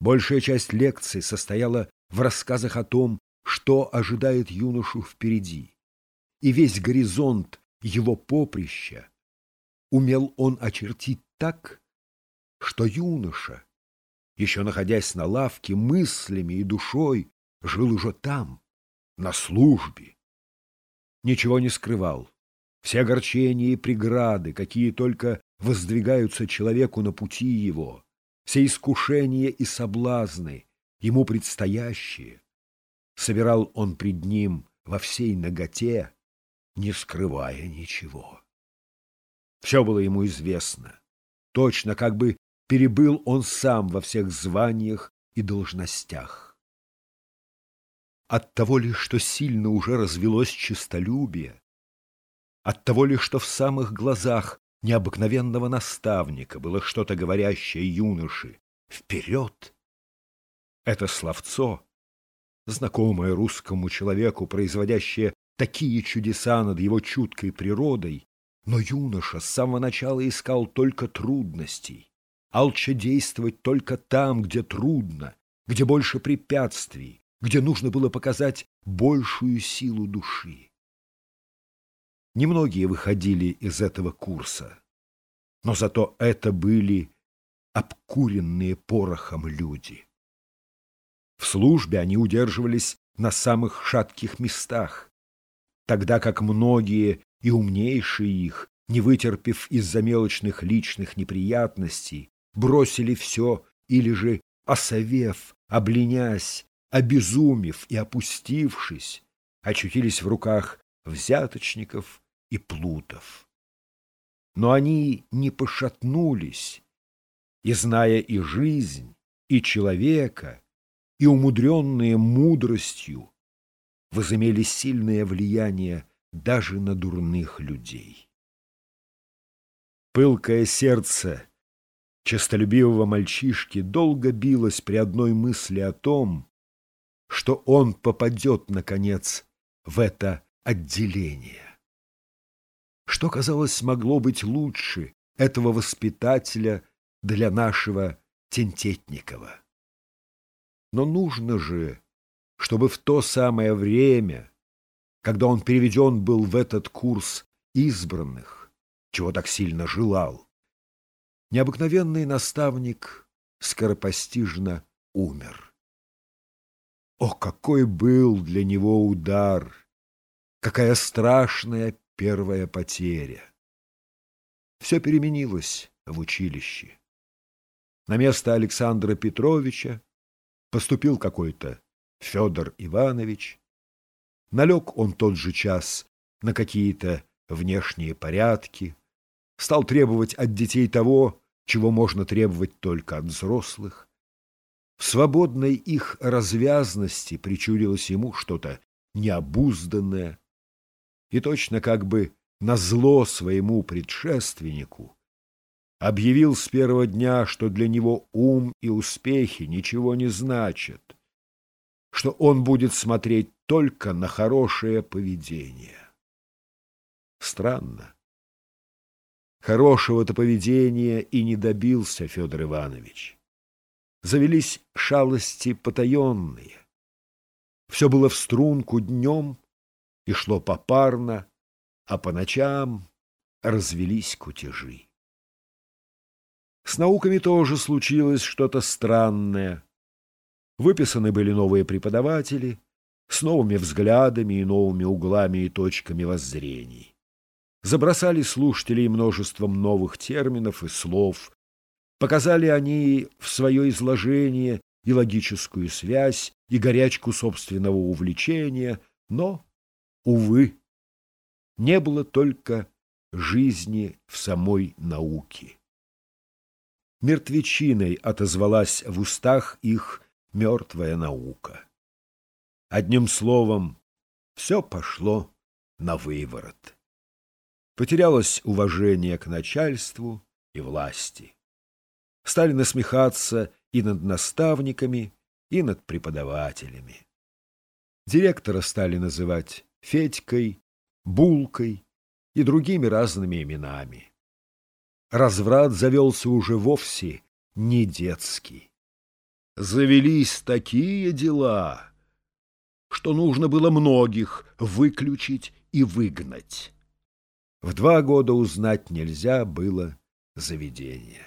Большая часть лекций состояла в рассказах о том, что ожидает юношу впереди. И весь горизонт его поприща умел он очертить так, что юноша, еще находясь на лавке мыслями и душой, жил уже там, на службе. Ничего не скрывал. Все огорчения и преграды, какие только воздвигаются человеку на пути его, все искушения и соблазны, ему предстоящие, собирал он пред ним во всей ноготе, не скрывая ничего. Все было ему известно. Точно как бы перебыл он сам во всех званиях и должностях. От того ли, что сильно уже развелось честолюбие, от того ли, что в самых глазах необыкновенного наставника было что-то говорящее юноши «Вперед!» Это словцо, знакомое русскому человеку, производящее такие чудеса над его чуткой природой, но юноша с самого начала искал только трудностей, алча действовать только там, где трудно, где больше препятствий, где нужно было показать большую силу души. Немногие выходили из этого курса, но зато это были обкуренные порохом люди. В службе они удерживались на самых шатких местах, тогда как многие и умнейшие их, не вытерпев из-за мелочных личных неприятностей, бросили все или же, осовев, обленясь, обезумев и опустившись, очутились в руках взяточников и плутов. Но они не пошатнулись, и, зная и жизнь, и человека, и умудренные мудростью, возымели сильное влияние даже на дурных людей. Пылкое сердце честолюбивого мальчишки долго билось при одной мысли о том, что он попадет, наконец, в это отделение. Что, казалось, могло быть лучше этого воспитателя для нашего Тентетникова? Но нужно же, чтобы в то самое время, когда он переведен был в этот курс избранных, чего так сильно желал, необыкновенный наставник скоропостижно умер. О, какой был для него удар! Какая страшная первая потеря! Все переменилось в училище. На место Александра Петровича поступил какой-то Федор Иванович. Налег он тот же час на какие-то внешние порядки, стал требовать от детей того, чего можно требовать только от взрослых. В свободной их развязности причудилось ему что-то необузданное, и точно как бы на зло своему предшественнику объявил с первого дня, что для него ум и успехи ничего не значат, что он будет смотреть только на хорошее поведение. Странно. Хорошего-то поведения и не добился Федор Иванович. Завелись шалости потаенные. Все было в струнку днем и шло попарно, а по ночам развелись кутежи. С науками тоже случилось что-то странное. Выписаны были новые преподаватели с новыми взглядами и новыми углами и точками воззрений. Забросали слушателей множеством новых терминов и слов. Показали они в свое изложение и логическую связь, и горячку собственного увлечения, но, увы, не было только жизни в самой науке мертвечиной отозвалась в устах их мертвая наука. Одним словом, все пошло на выворот. Потерялось уважение к начальству и власти. Стали насмехаться и над наставниками, и над преподавателями. Директора стали называть Федькой, Булкой и другими разными именами разврат завелся уже вовсе не детский. завелись такие дела, что нужно было многих выключить и выгнать. В два года узнать нельзя было заведение.